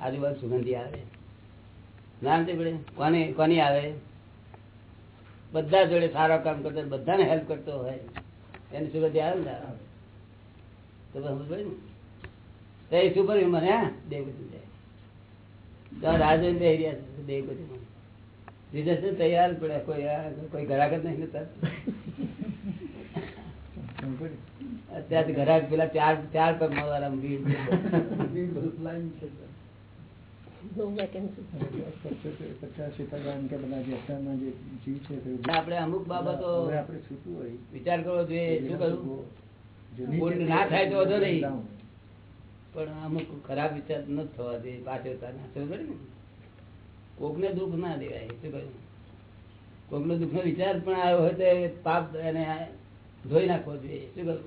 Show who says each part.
Speaker 1: આજુબાજુ સુગંધી આવે. કોની આવે? બધા જોડે સારા કામ કરતો બધાને હેલ્પ કરતો હોય. એની સુગંધી આવે ને તો સમજ ને? એ સુપર હ્યુમન હે? દેવગતિ જાય. એરિયા છે, દેવગતિ રિઝર્વેશન તૈયાર પડે કોઈ કોઈ ઘરાક જ નહીં અત્યારે ઘરાક પેલા ચાર ચાર પગ વાળા આપણે અમુક બાબતો વિચાર કરવો જોઈએ શું ભૂલ ના થાય તો નહીં. પણ અમુક ખરાબ વિચાર ન થવા જોઈએ પાછળતા ના ને દુઃખ ના દેવાય, શું કહ્યું? દુઃખ નો વિચાર પણ આવ્યો હોય તો પાપ એને ધોઈ નાખવો જોઈએ, શું કહ્યું?